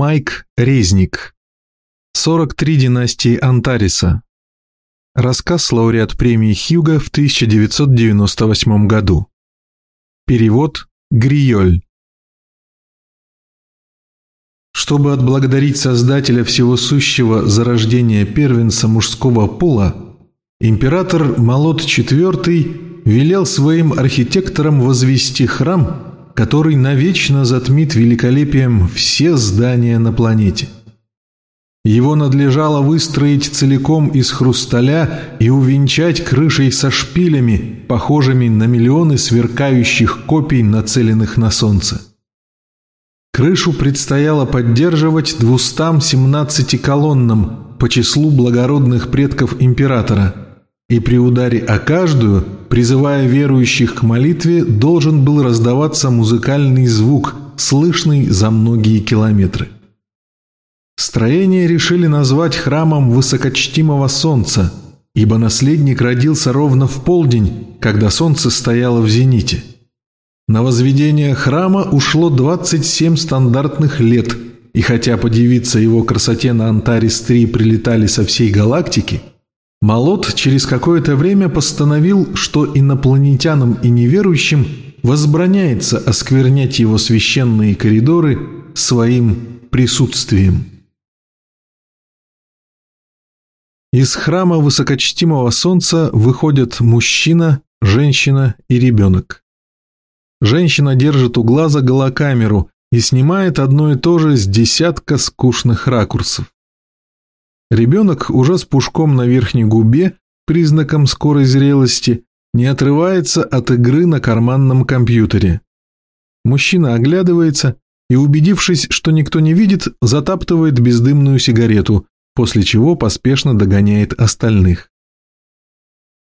Майк Резник. 43 династии Антариса. Рассказ лауреат премии Хьюга в 1998 году. Перевод Гриоль. Чтобы отблагодарить Создателя Всего Сущего за рождение первенца мужского пола, император Молот IV велел своим архитекторам возвести храм – который навечно затмит великолепием все здания на планете. Его надлежало выстроить целиком из хрусталя и увенчать крышей со шпилями, похожими на миллионы сверкающих копий, нацеленных на солнце. Крышу предстояло поддерживать 217 колоннам по числу благородных предков императора – и при ударе о каждую, призывая верующих к молитве, должен был раздаваться музыкальный звук, слышный за многие километры. Строение решили назвать храмом высокочтимого солнца, ибо наследник родился ровно в полдень, когда солнце стояло в зените. На возведение храма ушло 27 стандартных лет, и хотя подивиться его красоте на Антарис-3 прилетали со всей галактики – Молот через какое-то время постановил, что инопланетянам и неверующим возбраняется осквернять его священные коридоры своим присутствием. Из храма высокочтимого солнца выходят мужчина, женщина и ребенок. Женщина держит у глаза голокамеру и снимает одно и то же с десятка скучных ракурсов. Ребенок уже с пушком на верхней губе, признаком скорой зрелости, не отрывается от игры на карманном компьютере. Мужчина оглядывается и, убедившись, что никто не видит, затаптывает бездымную сигарету, после чего поспешно догоняет остальных.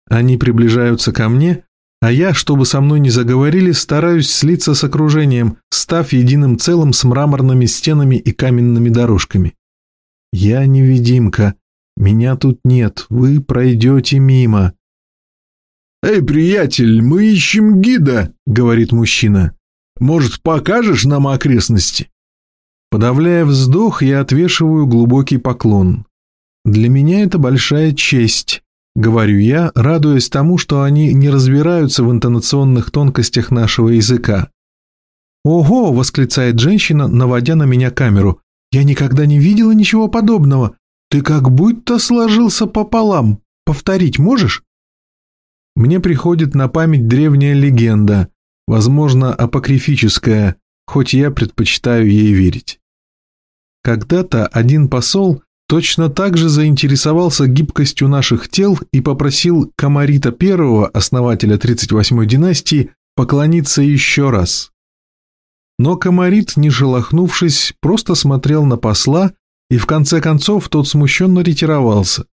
Они приближаются ко мне, а я, чтобы со мной не заговорили, стараюсь слиться с окружением, став единым целым с мраморными стенами и каменными дорожками. «Я невидимка. Меня тут нет. Вы пройдете мимо». «Эй, приятель, мы ищем гида», — говорит мужчина. «Может, покажешь нам окрестности?» Подавляя вздох, я отвешиваю глубокий поклон. «Для меня это большая честь», — говорю я, радуясь тому, что они не разбираются в интонационных тонкостях нашего языка. «Ого!» — восклицает женщина, наводя на меня камеру. Я никогда не видела ничего подобного. Ты как будто сложился пополам. Повторить можешь? Мне приходит на память древняя легенда, возможно, апокрифическая, хоть я предпочитаю ей верить. Когда-то один посол точно так же заинтересовался гибкостью наших тел и попросил Камарита I, основателя 38-й династии, поклониться еще раз. Но Комарит, не шелохнувшись, просто смотрел на посла, и в конце концов тот смущенно ретировался.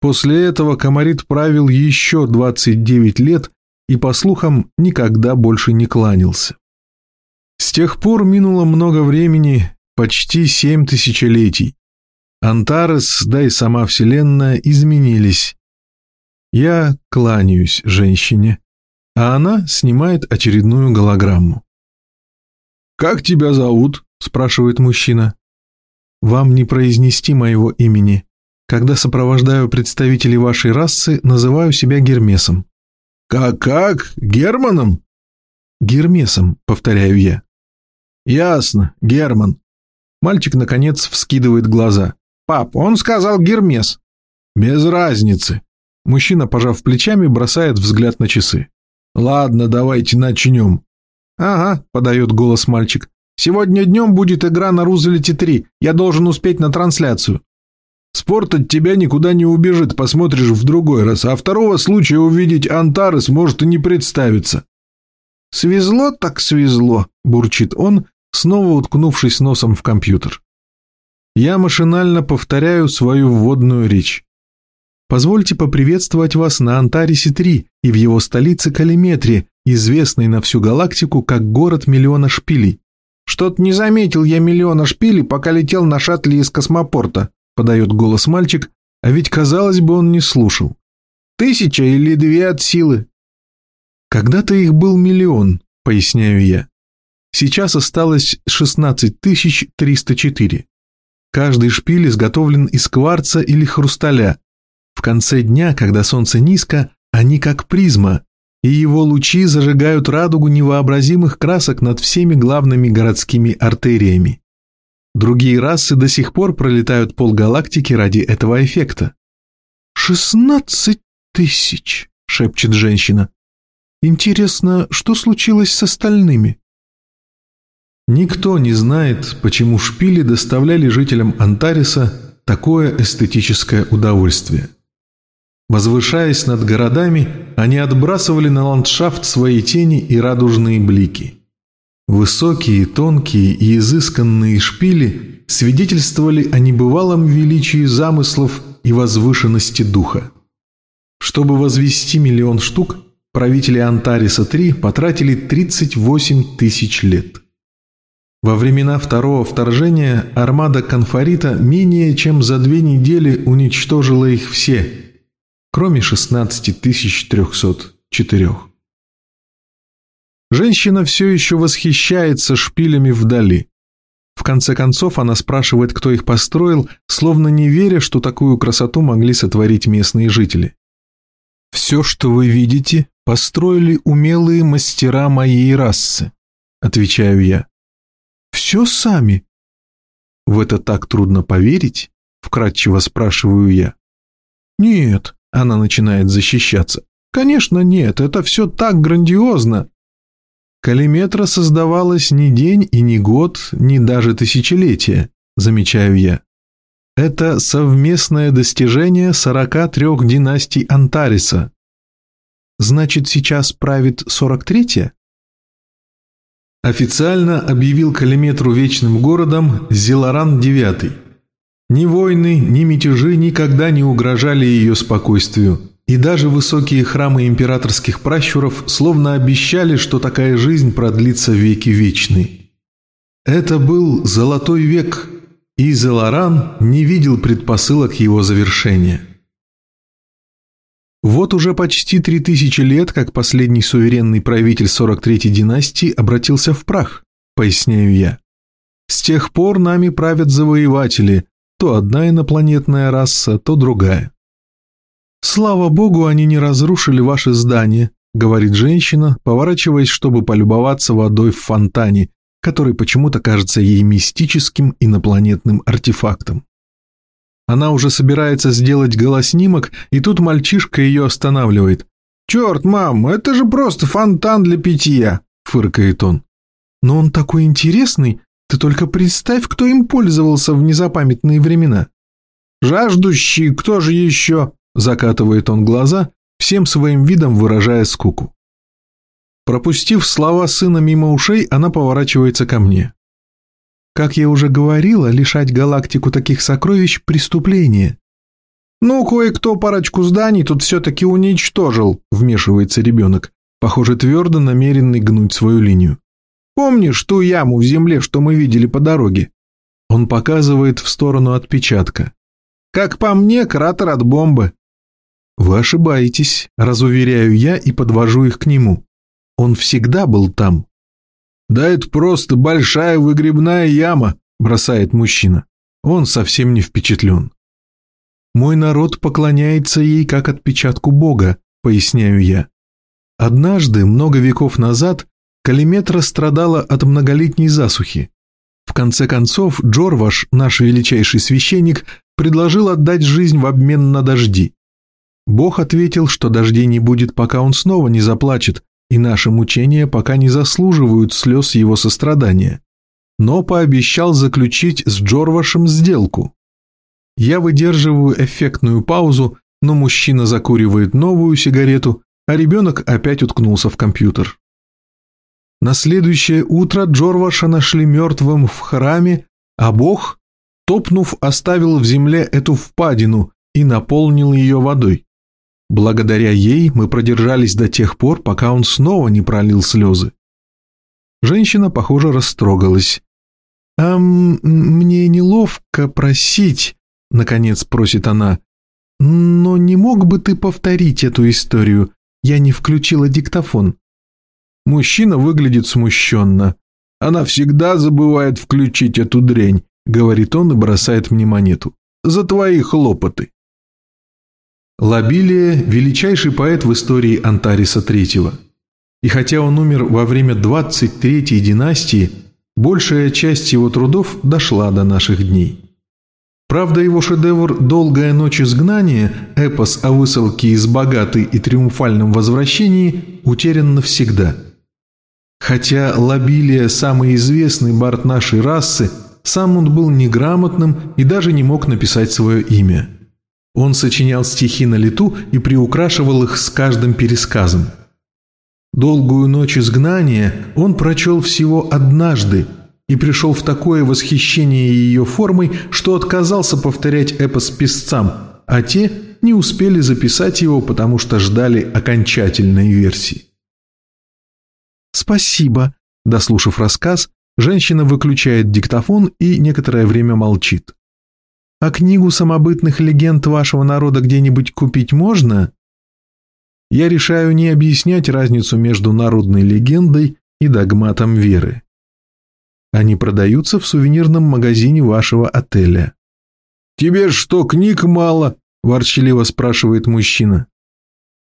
После этого Комарит правил еще 29 лет и, по слухам, никогда больше не кланялся. С тех пор минуло много времени, почти семь тысячелетий. Антарес, да и сама Вселенная изменились. Я кланяюсь женщине, а она снимает очередную голограмму. «Как тебя зовут?» – спрашивает мужчина. «Вам не произнести моего имени. Когда сопровождаю представителей вашей расы, называю себя Гермесом». «Как-как? Германом?» «Гермесом», – повторяю я. «Ясно, Герман». Мальчик, наконец, вскидывает глаза. «Пап, он сказал Гермес». «Без разницы». Мужчина, пожав плечами, бросает взгляд на часы. «Ладно, давайте начнем. «Ага», — подает голос мальчик. «Сегодня днем будет игра на Рузвельте-3. Я должен успеть на трансляцию». «Спорт от тебя никуда не убежит, посмотришь в другой раз, а второго случая увидеть Антарес может и не представиться». «Свезло так свезло», — бурчит он, снова уткнувшись носом в компьютер. Я машинально повторяю свою вводную речь. Позвольте поприветствовать вас на Антарисе-3 и в его столице Калиметре, известный на всю галактику как город миллиона шпилей. «Что-то не заметил я миллиона шпилей, пока летел на шаттле из космопорта», подает голос мальчик, а ведь, казалось бы, он не слушал. «Тысяча или две от силы?» «Когда-то их был миллион», поясняю я. сейчас осталось 16 304. Каждый шпиль изготовлен из кварца или хрусталя. В конце дня, когда солнце низко, они как призма, и его лучи зажигают радугу невообразимых красок над всеми главными городскими артериями. Другие расы до сих пор пролетают полгалактики ради этого эффекта. «Шестнадцать тысяч!» — шепчет женщина. «Интересно, что случилось с остальными?» Никто не знает, почему шпили доставляли жителям Антариса такое эстетическое удовольствие. Возвышаясь над городами, они отбрасывали на ландшафт свои тени и радужные блики. Высокие, тонкие и изысканные шпили свидетельствовали о небывалом величии замыслов и возвышенности духа. Чтобы возвести миллион штук, правители Антариса-3 потратили 38 тысяч лет. Во времена второго вторжения армада Конфорита менее чем за две недели уничтожила их все – кроме 16304. Женщина все еще восхищается шпилями вдали. В конце концов она спрашивает, кто их построил, словно не веря, что такую красоту могли сотворить местные жители. «Все, что вы видите, построили умелые мастера моей расы», — отвечаю я. «Все сами?» «В это так трудно поверить?» — вкратчиво спрашиваю я. «Нет, она начинает защищаться. «Конечно нет, это все так грандиозно!» «Калиметра создавалась не день и не год, не даже тысячелетие», замечаю я. Это совместное достижение 43 династий Антариса. Значит, сейчас правит 43-я? Официально объявил Калиметру вечным городом Зеларан IX. Ни войны, ни мятежи никогда не угрожали ее спокойствию, и даже высокие храмы императорских пращуров словно обещали, что такая жизнь продлится веки вечные. Это был золотой век, и Зеларан не видел предпосылок его завершения. Вот уже почти три тысячи лет, как последний суверенный правитель 43-й династии обратился в прах, поясняю я. С тех пор нами правят завоеватели, то одна инопланетная раса, то другая. «Слава богу, они не разрушили ваше здание», — говорит женщина, поворачиваясь, чтобы полюбоваться водой в фонтане, который почему-то кажется ей мистическим инопланетным артефактом. Она уже собирается сделать голоснимок, и тут мальчишка ее останавливает. «Черт, мам, это же просто фонтан для питья!» — фыркает он. «Но он такой интересный, ты только представь, кто им пользовался в незапамятные времена. «Жаждущий, кто же еще?» – закатывает он глаза, всем своим видом выражая скуку. Пропустив слова сына мимо ушей, она поворачивается ко мне. Как я уже говорила, лишать галактику таких сокровищ – преступление. «Ну, кое-кто парочку зданий тут все-таки уничтожил», – вмешивается ребенок, похоже, твердо намеренный гнуть свою линию. Помнишь ту яму в земле, что мы видели по дороге?» Он показывает в сторону отпечатка. «Как по мне, кратер от бомбы». «Вы ошибаетесь», – разуверяю я и подвожу их к нему. Он всегда был там. «Да это просто большая выгребная яма», – бросает мужчина. Он совсем не впечатлен. «Мой народ поклоняется ей как отпечатку Бога», – поясняю я. Однажды, много веков назад, Калиметра страдала от многолетней засухи. В конце концов, Джорваш, наш величайший священник, предложил отдать жизнь в обмен на дожди. Бог ответил, что дождей не будет, пока он снова не заплачет, и наши мучения пока не заслуживают слез его сострадания. Но пообещал заключить с Джорвашем сделку. Я выдерживаю эффектную паузу, но мужчина закуривает новую сигарету, а ребенок опять уткнулся в компьютер. На следующее утро Джорваша нашли мертвым в храме, а Бог, топнув, оставил в земле эту впадину и наполнил ее водой. Благодаря ей мы продержались до тех пор, пока он снова не пролил слезы. Женщина, похоже, растрогалась. «А мне неловко просить», — наконец просит она. «Но не мог бы ты повторить эту историю? Я не включила диктофон». Мужчина выглядит смущенно. Она всегда забывает включить эту дрянь, говорит он и бросает мне монету. За твои хлопоты. Лабилия – величайший поэт в истории Антариса III. И хотя он умер во время 23-й династии, большая часть его трудов дошла до наших дней. Правда, его шедевр «Долгая ночь изгнания», эпос о высылке из богатой и триумфальном возвращении, утерян навсегда. Хотя Лабилия – самый известный бард нашей расы, сам он был неграмотным и даже не мог написать свое имя. Он сочинял стихи на лету и приукрашивал их с каждым пересказом. «Долгую ночь изгнания» он прочел всего однажды – и пришел в такое восхищение ее формой, что отказался повторять эпос песцам, а те не успели записать его, потому что ждали окончательной версии. «Спасибо», – дослушав рассказ, женщина выключает диктофон и некоторое время молчит. «А книгу самобытных легенд вашего народа где-нибудь купить можно?» Я решаю не объяснять разницу между народной легендой и догматом веры. Они продаются в сувенирном магазине вашего отеля». «Тебе что, книг мало?» – ворчливо спрашивает мужчина.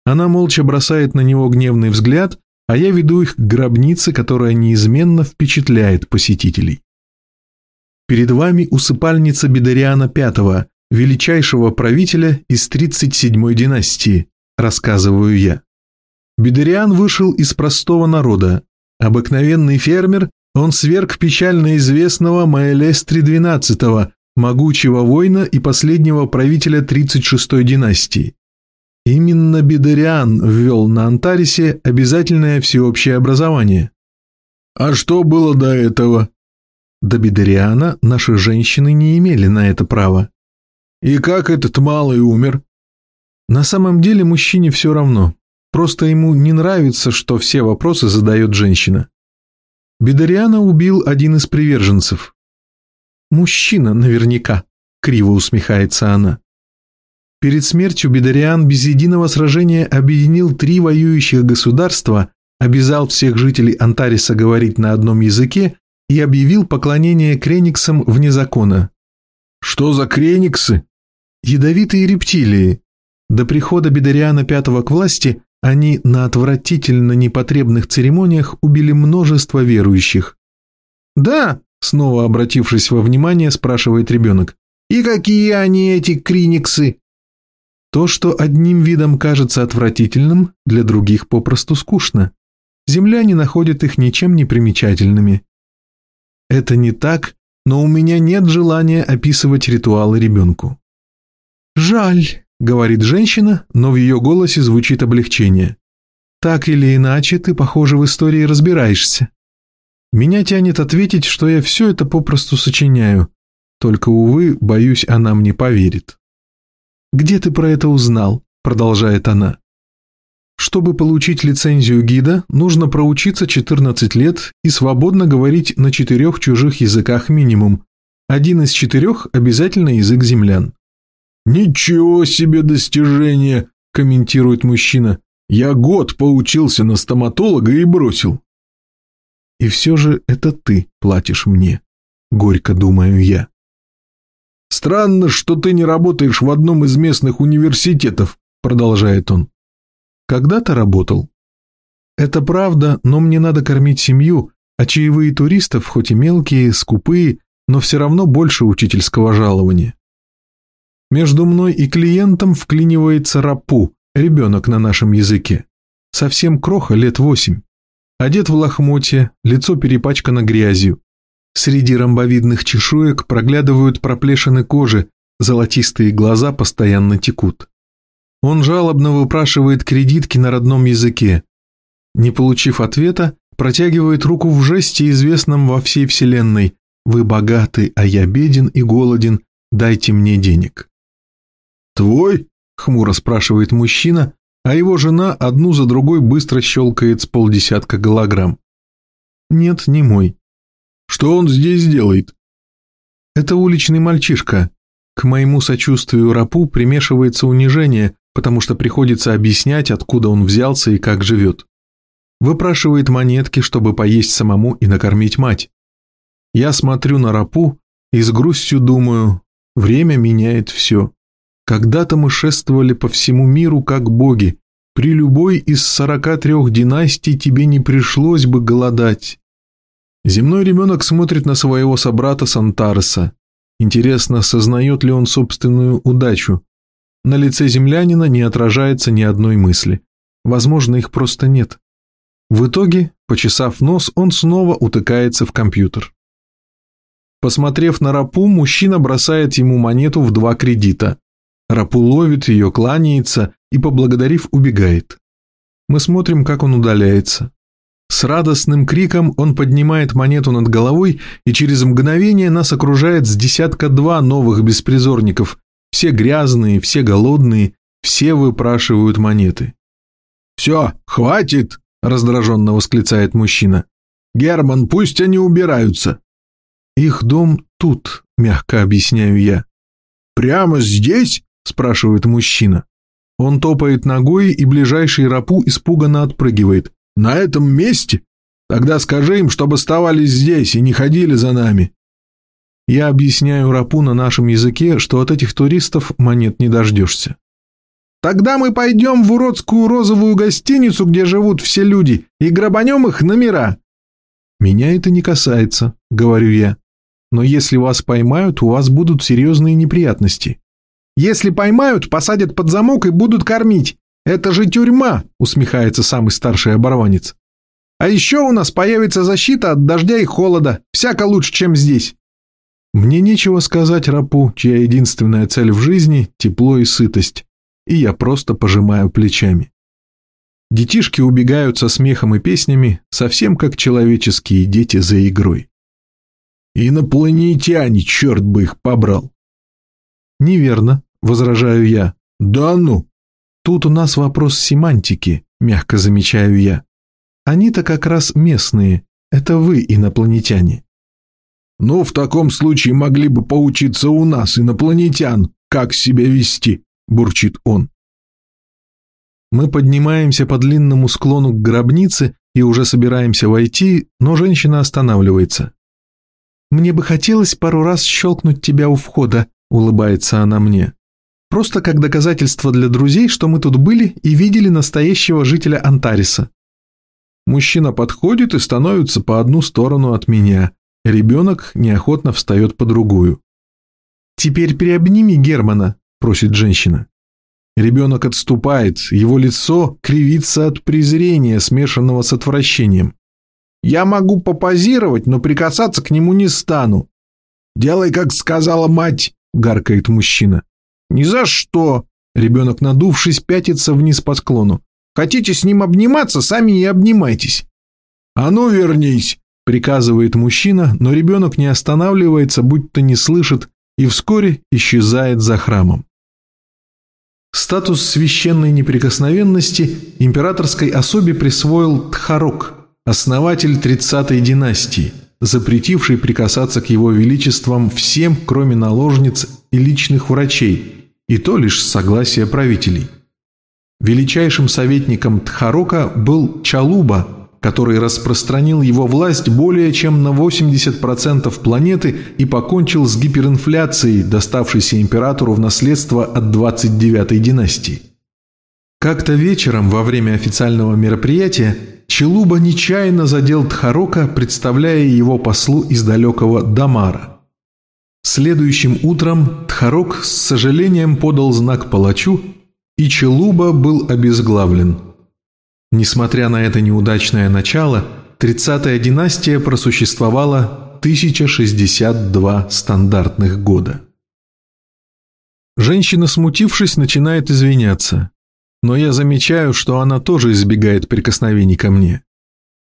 Она молча бросает на него гневный взгляд, а я веду их к гробнице, которая неизменно впечатляет посетителей. Перед вами усыпальница Бедариана V, величайшего правителя из 37-й династии, рассказываю я. Бедариан вышел из простого народа, обыкновенный фермер, он сверг печально известного Маэлестри XII, могучего воина и последнего правителя 36-й династии. Именно Бедериан ввел на Антарисе обязательное всеобщее образование. А что было до этого? До Бедериана наши женщины не имели на это права. И как этот малый умер? На самом деле мужчине все равно. Просто ему не нравится, что все вопросы задает женщина. Бедариана убил один из приверженцев. «Мужчина наверняка», — криво усмехается она. Перед смертью Бедариан без единого сражения объединил три воюющих государства, обязал всех жителей Антариса говорить на одном языке и объявил поклонение крениксам вне закона. «Что за крениксы?» «Ядовитые рептилии. До прихода Бедариана V к власти они на отвратительно непотребных церемониях убили множество верующих. «Да», — снова обратившись во внимание, спрашивает ребенок, «и какие они, эти криниксы?» То, что одним видом кажется отвратительным, для других попросту скучно. Земляне находят их ничем не примечательными. Это не так, но у меня нет желания описывать ритуалы ребенку. «Жаль», — говорит женщина, но в ее голосе звучит облегчение. «Так или иначе, ты, похоже, в истории разбираешься». Меня тянет ответить, что я все это попросту сочиняю, только, увы, боюсь, она мне поверит. «Где ты про это узнал?» – продолжает она. Чтобы получить лицензию гида, нужно проучиться 14 лет и свободно говорить на четырех чужих языках минимум. Один из четырех – обязательно язык землян. «Ничего себе достижение!» – комментирует мужчина. «Я год поучился на стоматолога и бросил». «И все же это ты платишь мне», – горько думаю я. «Странно, что ты не работаешь в одном из местных университетов», – продолжает он. «Когда-то работал. Это правда, но мне надо кормить семью, а чаевые туристов, хоть и мелкие, скупые, но все равно больше учительского жалования. Между мной и клиентом вклинивается Рапу, ребенок на нашем языке. Совсем кроха, лет восемь. Одет в лохмотье, лицо перепачкано грязью. Среди ромбовидных чешуек проглядывают проплешины кожи, золотистые глаза постоянно текут. Он жалобно выпрашивает кредитки на родном языке. Не получив ответа, протягивает руку в жесте, известном во всей вселенной. «Вы богаты, а я беден и голоден, дайте мне денег». «Твой?» – хмуро спрашивает мужчина, а его жена одну за другой быстро щелкает с полдесятка голограмм. «Нет, не мой». «Что он здесь делает?» «Это уличный мальчишка. К моему сочувствию рапу примешивается унижение, потому что приходится объяснять, откуда он взялся и как живет. выпрашивает монетки, чтобы поесть самому и накормить мать. Я смотрю на рапу и с грустью думаю, время меняет все. Когда-то мы шествовали по всему миру как боги. При любой из сорока трех династий тебе не пришлось бы голодать. Земной ребенок смотрит на своего собрата Сантареса. Интересно, сознает ли он собственную удачу? На лице землянина не отражается ни одной мысли. Возможно, их просто нет. В итоге, почесав нос, он снова утыкается в компьютер. Посмотрев на Рапу, мужчина бросает ему монету в два кредита. Рапу ловит ее, кланяется и, поблагодарив, убегает. Мы смотрим, как он удаляется. С радостным криком он поднимает монету над головой, и через мгновение нас окружает с десятка-два новых беспризорников. Все грязные, все голодные, все выпрашивают монеты. «Все, хватит!» – раздраженно восклицает мужчина. «Герман, пусть они убираются!» «Их дом тут», – мягко объясняю я. «Прямо здесь?» спрашивает мужчина. Он топает ногой, и ближайший рапу испуганно отпрыгивает. «На этом месте? Тогда скажи им, чтобы оставались здесь и не ходили за нами». Я объясняю рапу на нашем языке, что от этих туристов монет не дождешься. «Тогда мы пойдем в уродскую розовую гостиницу, где живут все люди, и грабанем их номера». «Меня это не касается», — говорю я. «Но если вас поймают, у вас будут серьезные неприятности. Если поймают, посадят под замок и будут кормить. Это же тюрьма, усмехается самый старший оборванец. А еще у нас появится защита от дождя и холода. Всяко лучше, чем здесь. Мне нечего сказать рапу, чья единственная цель в жизни – тепло и сытость. И я просто пожимаю плечами. Детишки убегают со смехом и песнями, совсем как человеческие дети за игрой. Инопланетяне, черт бы их побрал. Неверно, возражаю я. «Да ну!» Тут у нас вопрос семантики, мягко замечаю я. Они-то как раз местные, это вы инопланетяне. Ну, в таком случае могли бы поучиться у нас, инопланетян, как себя вести, бурчит он. Мы поднимаемся по длинному склону к гробнице и уже собираемся войти, но женщина останавливается. «Мне бы хотелось пару раз щелкнуть тебя у входа», — улыбается она мне. Просто как доказательство для друзей, что мы тут были и видели настоящего жителя Антариса. Мужчина подходит и становится по одну сторону от меня. Ребенок неохотно встает по другую. «Теперь приобними Германа», – просит женщина. Ребенок отступает, его лицо кривится от презрения, смешанного с отвращением. «Я могу попозировать, но прикасаться к нему не стану». «Делай, как сказала мать», – гаркает мужчина. «Ни за что!» Ребенок, надувшись, пятится вниз по склону. «Хотите с ним обниматься, сами и обнимайтесь!» «А ну, вернись!» — приказывает мужчина, но ребенок не останавливается, будто не слышит, и вскоре исчезает за храмом. Статус священной неприкосновенности императорской особе присвоил Тхарок, основатель 30-й династии, запретивший прикасаться к его величествам всем, кроме наложниц и личных врачей, и то лишь с согласия правителей. Величайшим советником Тхарока был Чалуба, который распространил его власть более чем на 80% планеты и покончил с гиперинфляцией, доставшейся императору в наследство от 29-й династии. Как-то вечером во время официального мероприятия Челуба нечаянно задел Тхарока, представляя его послу из далекого Дамара – Следующим утром Тхарок с сожалением подал знак палачу, и Челуба был обезглавлен. Несмотря на это неудачное начало, 30-я династия просуществовала 1062 стандартных года. Женщина, смутившись, начинает извиняться, но я замечаю, что она тоже избегает прикосновений ко мне.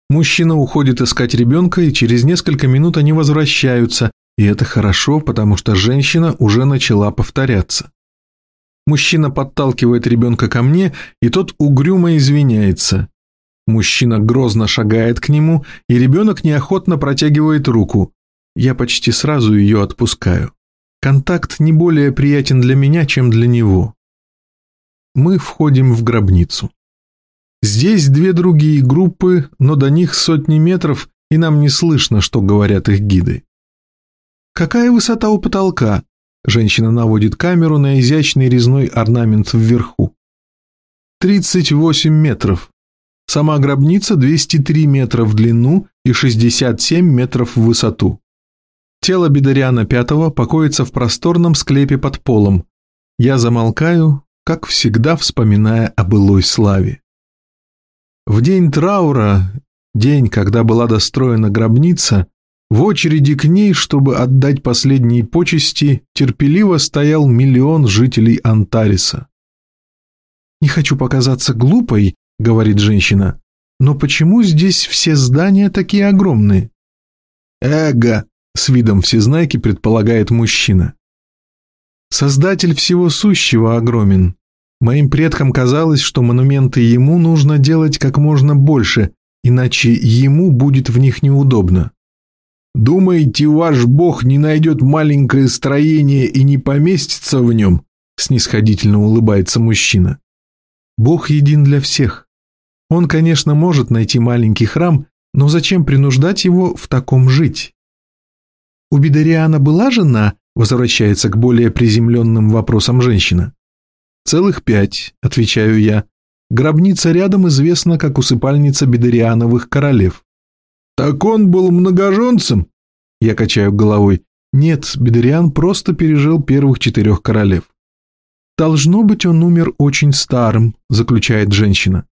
Мужчина уходит искать ребенка, и через несколько минут они возвращаются, и это хорошо, потому что женщина уже начала повторяться. Мужчина подталкивает ребенка ко мне, и тот угрюмо извиняется. Мужчина грозно шагает к нему, и ребенок неохотно протягивает руку. Я почти сразу ее отпускаю. Контакт не более приятен для меня, чем для него. Мы входим в гробницу. Здесь две другие группы, но до них сотни метров, и нам не слышно, что говорят их гиды. «Какая высота у потолка?» Женщина наводит камеру на изящный резной орнамент вверху. 38 метров. Сама гробница 203 метра в длину и 67 метров в высоту. Тело Бедариана Пятого покоится в просторном склепе под полом. Я замолкаю, как всегда вспоминая о былой славе. В день траура, день, когда была достроена гробница, в очереди к ней, чтобы отдать последние почести, терпеливо стоял миллион жителей Антариса. «Не хочу показаться глупой», — говорит женщина, «но почему здесь все здания такие огромные?» «Эго», — с видом всезнайки предполагает мужчина. «Создатель всего сущего огромен. Моим предкам казалось, что монументы ему нужно делать как можно больше, иначе ему будет в них неудобно. «Думаете, ваш бог не найдет маленькое строение и не поместится в нем?» снисходительно улыбается мужчина. «Бог един для всех. Он, конечно, может найти маленький храм, но зачем принуждать его в таком жить?» «У Бедариана была жена?» возвращается к более приземленным вопросам женщина. «Целых пять», — отвечаю я. «Гробница рядом известна как усыпальница Бедериановых королев». «Так он был многоженцем?» Я качаю головой. «Нет, Бедериан просто пережил первых четырех королев». «Должно быть, он умер очень старым», — заключает женщина.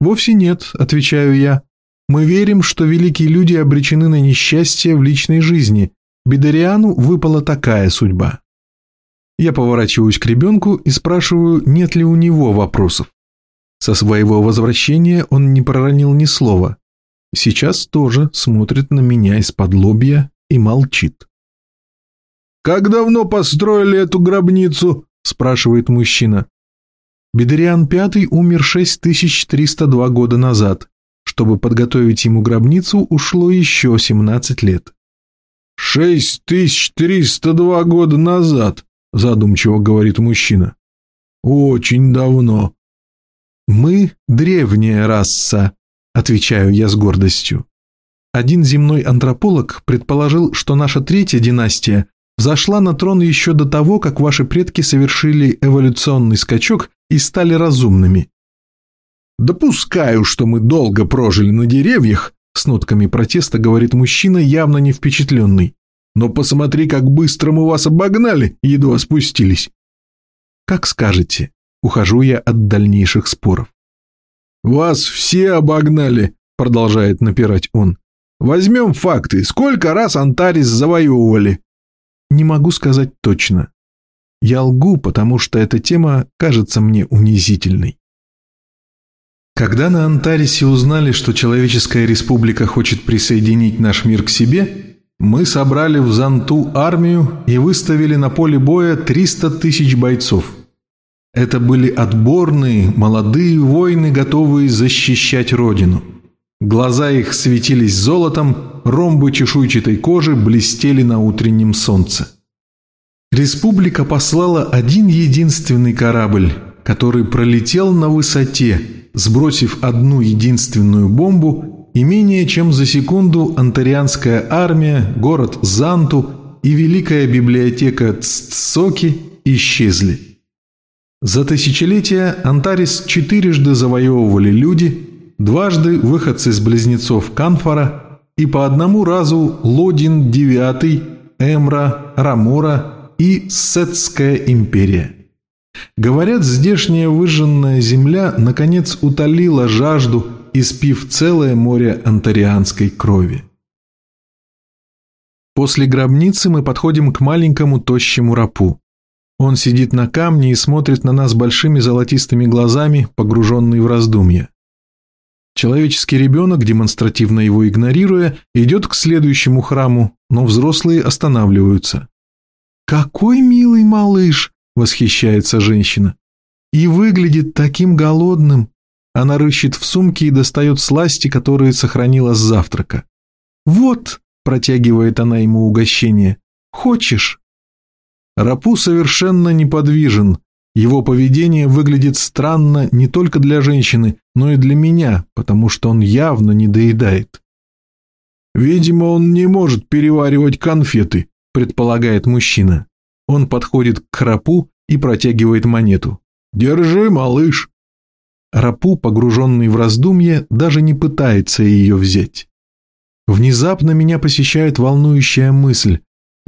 «Вовсе нет», — отвечаю я. «Мы верим, что великие люди обречены на несчастье в личной жизни. Бедериану выпала такая судьба». Я поворачиваюсь к ребенку и спрашиваю, нет ли у него вопросов. Со своего возвращения он не проронил ни слова. Сейчас тоже смотрит на меня из-под лобья и молчит. «Как давно построили эту гробницу?» – спрашивает мужчина. Бедериан Пятый умер 6302 года назад. Чтобы подготовить ему гробницу, ушло еще 17 лет. «6302 года назад», задумчиво говорит мужчина. Очень давно. Мы древняя раса, отвечаю я с гордостью. Один земной антрополог предположил, что наша третья династия взошла на трон еще до того, как ваши предки совершили эволюционный скачок и стали разумными. «Допускаю, что мы долго прожили на деревьях», с нотками протеста говорит мужчина, явно не впечатленный. Но посмотри, как быстро мы вас обогнали, едва спустились. Как скажете, ухожу я от дальнейших споров. Вас все обогнали, продолжает напирать он. Возьмем факты. Сколько раз Антарис завоевывали? Не могу сказать точно. Я лгу, потому что эта тема кажется мне унизительной. Когда на Антарисе узнали, что Человеческая Республика хочет присоединить наш мир к себе, мы собрали в Занту армию и выставили на поле боя 300 тысяч бойцов. Это были отборные, молодые воины, готовые защищать родину. Глаза их светились золотом, ромбы чешуйчатой кожи блестели на утреннем солнце. Республика послала один единственный корабль, который пролетел на высоте, сбросив одну единственную бомбу и менее чем за секунду антарианская армия, город Занту и великая библиотека Ццоки исчезли. За тысячелетия Антарис четырежды завоевывали люди, дважды выходцы из близнецов Канфора и по одному разу Лодин IX, Эмра, Рамора и Сетская империя. Говорят, здешняя выжженная земля наконец утолила жажду испив целое море антарианской крови. После гробницы мы подходим к маленькому тощему рапу. Он сидит на камне и смотрит на нас большими золотистыми глазами, погруженный в раздумья. Человеческий ребенок, демонстративно его игнорируя, идет к следующему храму, но взрослые останавливаются. «Какой милый малыш!» – восхищается женщина. «И выглядит таким голодным!» Она рыщет в сумке и достает сласти, которые сохранила с завтрака. «Вот!» – протягивает она ему угощение. «Хочешь?» Рапу совершенно неподвижен. Его поведение выглядит странно не только для женщины, но и для меня, потому что он явно не доедает. «Видимо, он не может переваривать конфеты», – предполагает мужчина. Он подходит к Рапу и протягивает монету. «Держи, малыш». Рапу, погруженный в раздумье, даже не пытается ее взять. Внезапно меня посещает волнующая мысль.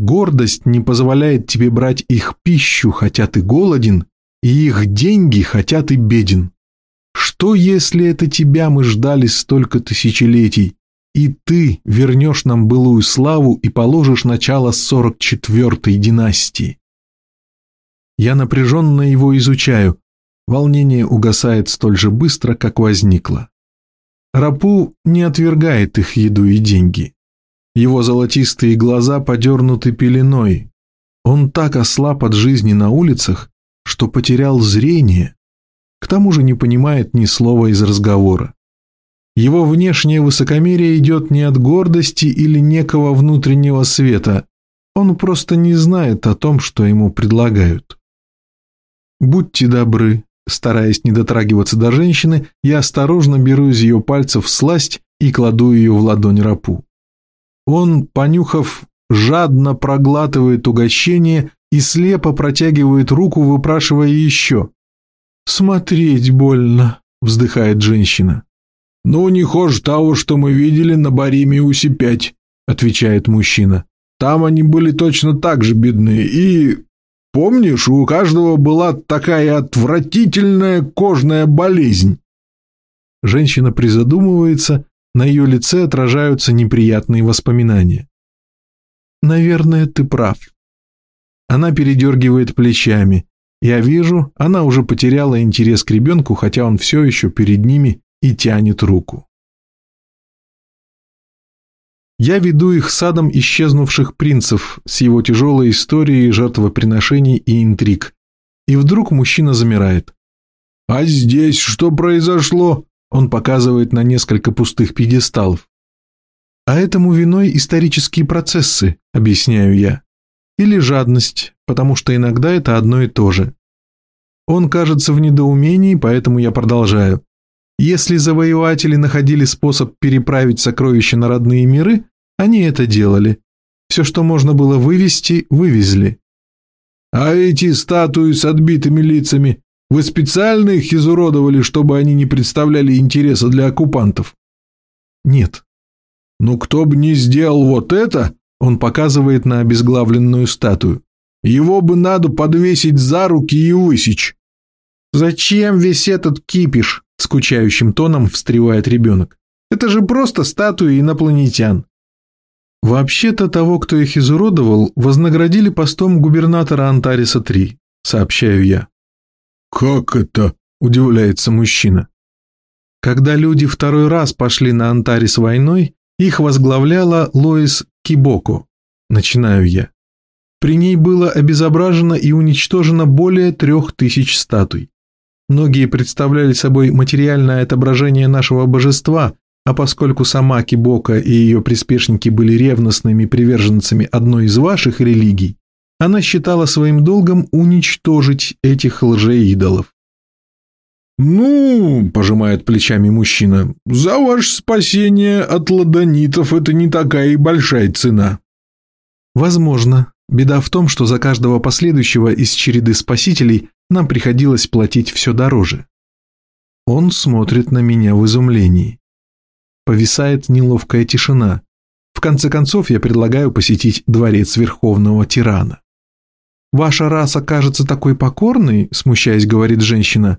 Гордость не позволяет тебе брать их пищу, хотя ты голоден, и их деньги, хотя ты беден. Что, если это тебя мы ждали столько тысячелетий, и ты вернешь нам былую славу и положишь начало сорок четвертой династии? Я напряженно его изучаю. Волнение угасает столь же быстро, как возникло. Рапу не отвергает их еду и деньги. Его золотистые глаза подернуты пеленой. Он так ослаб от жизни на улицах, что потерял зрение. К тому же не понимает ни слова из разговора. Его внешнее высокомерие идет не от гордости или некого внутреннего света, он просто не знает о том, что ему предлагают. «Будьте добры», стараясь не дотрагиваться до женщины, я осторожно беру из ее пальцев сласть и кладу ее в ладонь рапу. Он, понюхав, жадно проглатывает угощение и слепо протягивает руку, выпрашивая еще. «Смотреть больно», — вздыхает женщина. «Ну, не хуже того, что мы видели на Баримиусе-5», — отвечает мужчина. «Там они были точно так же бедны, и... Помнишь, у каждого была такая отвратительная кожная болезнь?» Женщина призадумывается, на ее лице отражаются неприятные воспоминания. «Наверное, ты прав», она передергивает плечами. Я вижу, она уже потеряла интерес к ребенку, хотя он все еще перед ними и тянет руку. Я веду их садом исчезнувших принцев с его тяжелой историей жертвоприношений и интриг. И вдруг мужчина замирает. «А здесь что произошло?» Он показывает на несколько пустых пьедесталов. «А этому виной исторические процессы», — объясняю я или жадность, потому что иногда это одно и то же. Он кажется в недоумении, поэтому я продолжаю. Если завоеватели находили способ переправить сокровища на родные миры, они это делали. Все, что можно было вывести, вывезли. А эти статуи с отбитыми лицами, вы специально их изуродовали, чтобы они не представляли интереса для оккупантов? Нет. Ну кто бы не сделал вот это, он показывает на обезглавленную статую. Его бы надо подвесить за руки и высечь. «Зачем весь этот кипиш?» – скучающим тоном встревает ребенок. «Это же просто статуи инопланетян». «Вообще-то того, кто их изуродовал, вознаградили постом губернатора Антариса-3», – сообщаю я. «Как это?» – удивляется мужчина. Когда люди второй раз пошли на Антарис войной, их возглавляла Лоис Кибоко. Начинаю я. При ней было обезображено и уничтожено более трех тысяч статуй. Многие представляли собой материальное отображение нашего божества, а поскольку сама Кибока и ее приспешники были ревностными приверженцами одной из ваших религий, она считала своим долгом уничтожить этих лжеидолов. «Ну, — пожимает плечами мужчина, — за ваше спасение от ладонитов это не такая и большая цена». «Возможно. Беда в том, что за каждого последующего из череды спасителей нам приходилось платить все дороже». Он смотрит на меня в изумлении. Повисает неловкая тишина. В конце концов, я предлагаю посетить дворец Верховного Тирана. «Ваша раса кажется такой покорной», – смущаясь, говорит женщина,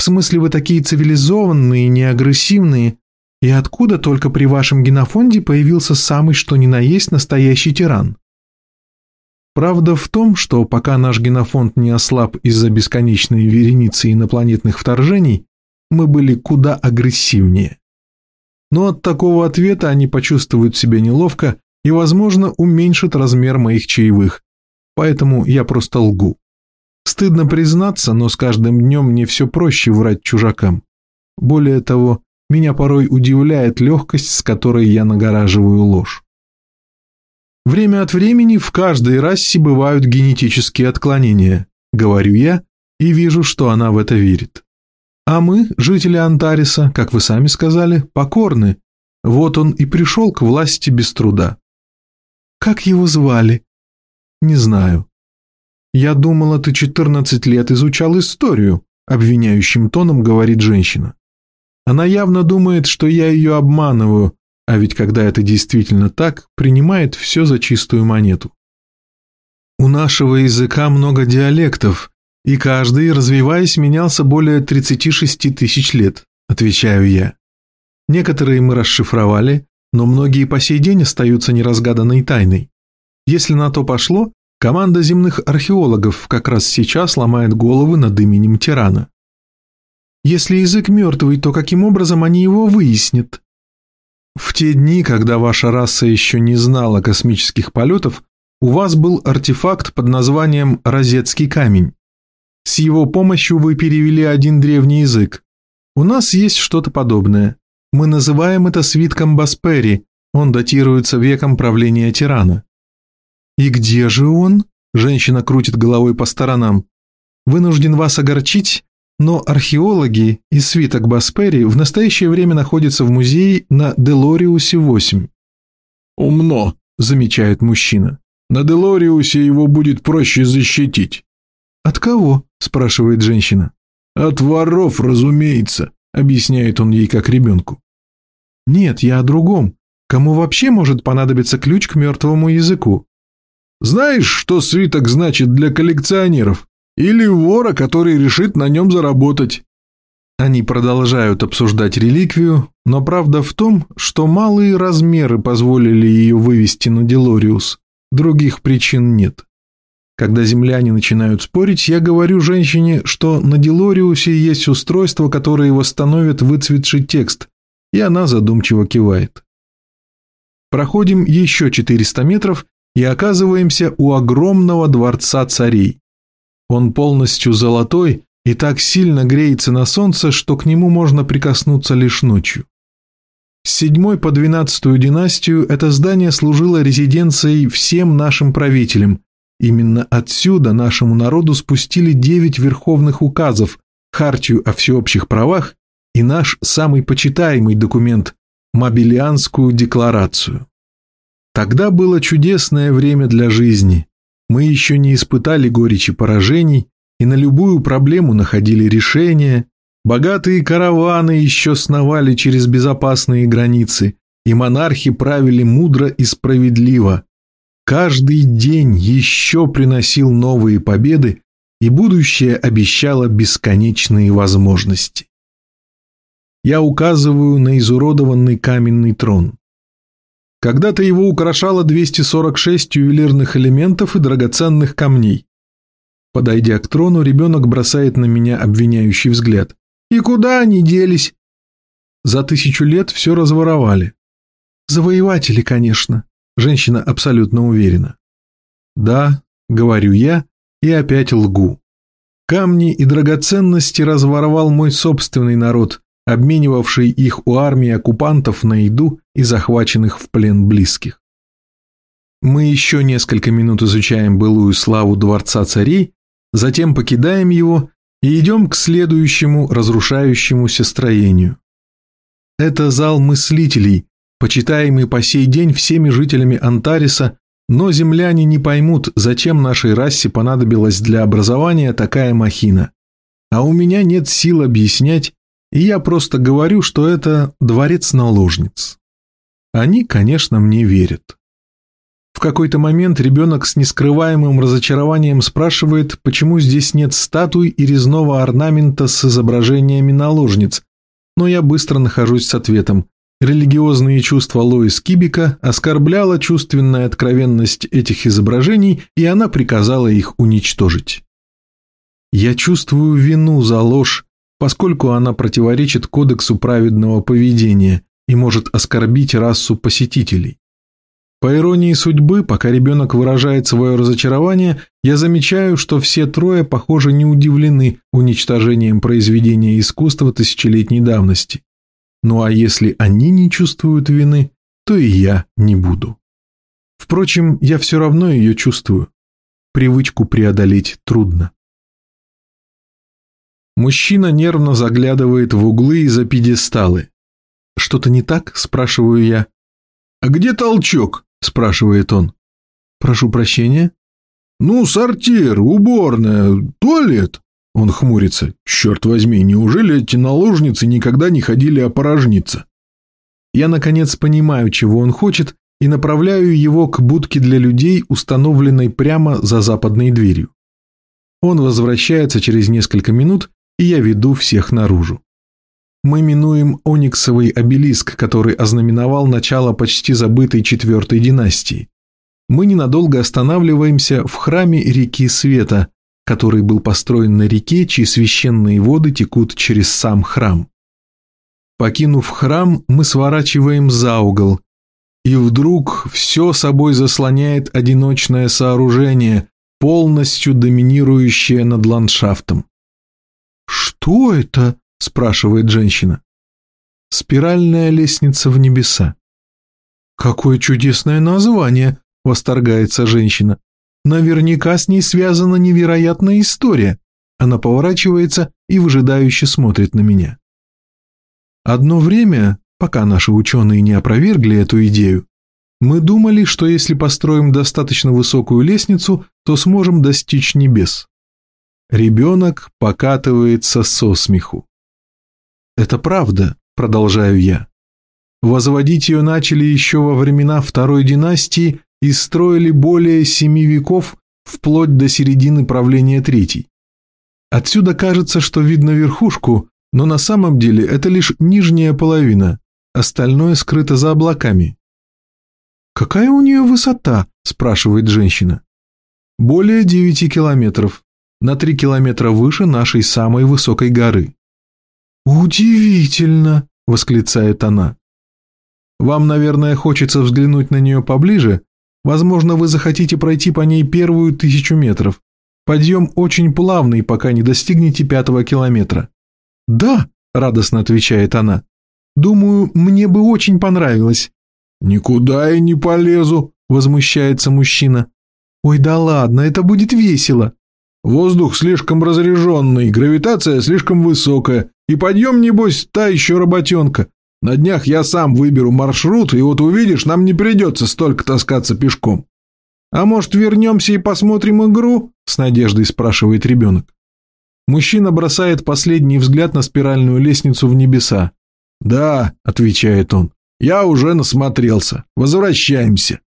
в смысле, вы такие цивилизованные, неагрессивные. И откуда только при вашем генофонде появился самый что ни на есть настоящий тиран? Правда в том, что пока наш генофонд не ослаб из-за бесконечной вереницы инопланетных вторжений, мы были куда агрессивнее. Но от такого ответа они почувствуют себя неловко и, возможно, уменьшат размер моих чаевых, поэтому я просто лгу. Стыдно признаться, но с каждым днем мне все проще врать чужакам. Более того, меня порой удивляет легкость, с которой я нагораживаю ложь. Время от времени в каждой расе бывают генетические отклонения, говорю я, и вижу, что она в это верит. А мы, жители Антариса, как вы сами сказали, покорны. Вот он и пришел к власти без труда. Как его звали? Не знаю. Я думала, ты 14 лет изучал историю, обвиняющим тоном говорит женщина. Она явно думает, что я ее обманываю, а ведь когда это действительно так, принимает все за чистую монету. У нашего языка много диалектов, и каждый, развиваясь, менялся более 36 тысяч лет, отвечаю я. Некоторые мы расшифровали, но многие по сей день остаются неразгаданной тайной. Если на то пошло, команда земных археологов как раз сейчас ломает головы над именем тирана. Если язык мертвый, то каким образом они его выяснят? В те дни, когда ваша раса еще не знала космических полетов, у вас был артефакт под названием «Розетский камень». С его помощью вы перевели один древний язык. У нас есть что-то подобное. Мы называем это свитком Баспери, он датируется веком правления тирана. «И где же он?» – женщина крутит головой по сторонам. «Вынужден вас огорчить, но археологи и свиток Баспери в настоящее время находятся в музее на Делориусе 8. «Умно», – замечает мужчина. «На Делориусе его будет проще защитить». «От кого?» – спрашивает женщина. «От воров, разумеется», – объясняет он ей как ребенку. «Нет, я о другом. Кому вообще может понадобиться ключ к мертвому языку?» «Знаешь, что свиток значит для коллекционеров?» Или вора, который решит на нем заработать. Они продолжают обсуждать реликвию, но правда в том, что малые размеры позволили ее вывести на Делориус. Других причин нет. Когда земляне начинают спорить, я говорю женщине, что на Делориусе есть устройство, которое восстановит выцветший текст, и она задумчиво кивает. Проходим еще 400 метров и оказываемся у огромного дворца царей. Он полностью золотой и так сильно греется на солнце, что к нему можно прикоснуться лишь ночью. С седьмой по двенадцатую династию это здание служило резиденцией всем нашим правителям. Именно отсюда нашему народу спустили девять верховных указов, хартию о всеобщих правах и наш самый почитаемый документ – Мобилианскую декларацию. Тогда было чудесное время для жизни. Мы еще не испытали горечи поражений и на любую проблему находили решение. Богатые караваны еще сновали через безопасные границы, и монархи правили мудро и справедливо. Каждый день еще приносил новые победы, и будущее обещало бесконечные возможности. Я указываю на изуродованный каменный трон. Когда-то его украшало 246 ювелирных элементов и драгоценных камней. Подойдя к трону, ребенок бросает на меня обвиняющий взгляд. «И куда они делись?» За тысячу лет все разворовали. Завоеватели, конечно. Женщина абсолютно уверена. Да, говорю я и опять лгу. Камни и драгоценности разворовал мой собственный народ, обменивавший их у армии оккупантов на еду и захваченных в плен близких. Мы еще несколько минут изучаем былую славу Дворца Царей, затем покидаем его и идем к следующему разрушающемуся строению. Это зал мыслителей, почитаемый по сей день всеми жителями Антариса, но земляне не поймут, зачем нашей расе понадобилась для образования такая махина. А у меня нет сил объяснять, и я просто говорю, что это дворец наложниц. Они, конечно, мне верят. В какой-то момент ребенок с нескрываемым разочарованием спрашивает, почему здесь нет статуй и резного орнамента с изображениями наложниц, но я быстро нахожусь с ответом. Религиозные чувства Лоис Кибика оскорбляла чувственная откровенность этих изображений, и она приказала их уничтожить. Я чувствую вину за ложь, поскольку она противоречит кодексу праведного поведения и может оскорбить расу посетителей. По иронии судьбы, пока ребенок выражает свое разочарование, я замечаю, что все трое, похоже, не удивлены уничтожением произведения искусства тысячелетней давности. Ну а если они не чувствуют вины, то и я не буду. Впрочем, я все равно ее чувствую. Привычку преодолеть трудно. Мужчина нервно заглядывает в углы и за пьедесталы. «Что-то не так?» – спрашиваю я. «А где толчок?» – спрашивает он. «Прошу прощения?» «Ну, сортир, уборная, туалет». Он хмурится. «Черт возьми, неужели эти наложницы никогда не ходили опорожниться?» Я, наконец, понимаю, чего он хочет, и направляю его к будке для людей, установленной прямо за западной дверью. Он возвращается через несколько минут я веду всех наружу. Мы минуем ониксовый обелиск, который ознаменовал начало почти забытой четвертой династии. Мы ненадолго останавливаемся в храме реки Света, который был построен на реке, чьи священные воды текут через сам храм. Покинув храм, мы сворачиваем за угол, и вдруг все собой заслоняет одиночное сооружение, полностью доминирующее над ландшафтом. «Что это?» – спрашивает женщина. «Спиральная лестница в небеса». «Какое чудесное название!» – восторгается женщина. «Наверняка с ней связана невероятная история». Она поворачивается и выжидающе смотрит на меня. Одно время, пока наши ученые не опровергли эту идею, мы думали, что если построим достаточно высокую лестницу, то сможем достичь небес. Ребенок покатывается со смеху. «Это правда», – продолжаю я. Возводить ее начали еще во времена Второй династии и строили более семи веков вплоть до середины правления Третьей. Отсюда кажется, что видно верхушку, но на самом деле это лишь нижняя половина, остальное скрыто за облаками. «Какая у нее высота?» – спрашивает женщина. «Более девяти километров на три километра выше нашей самой высокой горы. «Удивительно!» – восклицает она. «Вам, наверное, хочется взглянуть на нее поближе. Возможно, вы захотите пройти по ней первую тысячу метров. Подъем очень плавный, пока не достигнете пятого километра». «Да», – радостно отвечает она. «Думаю, мне бы очень понравилось». «Никуда я не полезу», – возмущается мужчина. «Ой, да ладно, это будет весело», Воздух слишком разряженный, гравитация слишком высокая, и подъем, небось, та еще работенка. На днях я сам выберу маршрут, и вот увидишь, нам не придется столько таскаться пешком. А может, вернемся и посмотрим игру? С надеждой спрашивает ребенок. Мужчина бросает последний взгляд на спиральную лестницу в небеса. «Да», — отвечает он, — «я уже насмотрелся. Возвращаемся».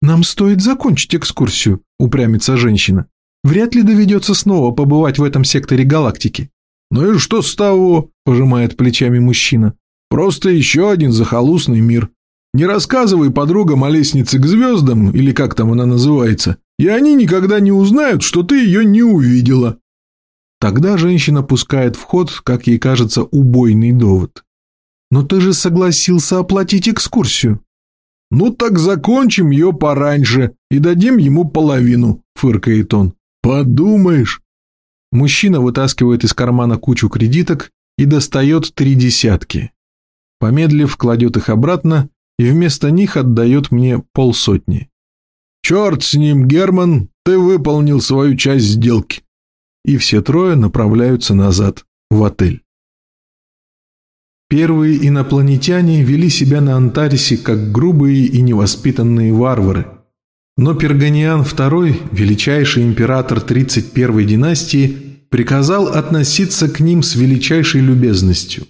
«Нам стоит закончить экскурсию», — упрямится женщина. Вряд ли доведется снова побывать в этом секторе галактики. «Ну и что с того?» – пожимает плечами мужчина. «Просто еще один захолустный мир. Не рассказывай подругам о лестнице к звездам, или как там она называется, и они никогда не узнают, что ты ее не увидела». Тогда женщина пускает в ход, как ей кажется, убойный довод. «Но ты же согласился оплатить экскурсию». «Ну так закончим ее пораньше и дадим ему половину», – фыркает он. «Подумаешь!» Мужчина вытаскивает из кармана кучу кредиток и достает три десятки. Помедлив, кладет их обратно и вместо них отдает мне полсотни. «Черт с ним, Герман, ты выполнил свою часть сделки!» И все трое направляются назад, в отель. Первые инопланетяне вели себя на Антарисе как грубые и невоспитанные варвары – но Перганиан II, величайший император 31-й династии, приказал относиться к ним с величайшей любезностью.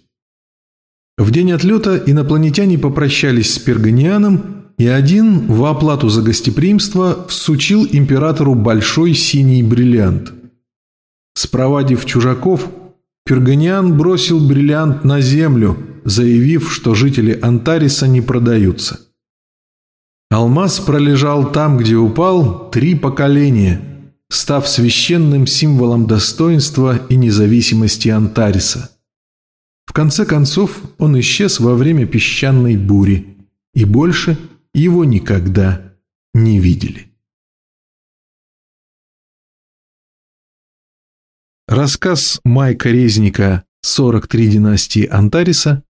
В день отлета инопланетяне попрощались с Перганианом, и один, в оплату за гостеприимство, всучил императору большой синий бриллиант. Спровадив чужаков, Перганиан бросил бриллиант на землю, заявив, что жители Антариса не продаются. Алмаз пролежал там, где упал, три поколения, став священным символом достоинства и независимости Антариса. В конце концов он исчез во время песчаной бури, и больше его никогда не видели. Рассказ Майка Резника «43 династии Антариса»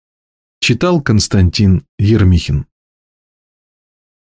читал Константин Ермихин.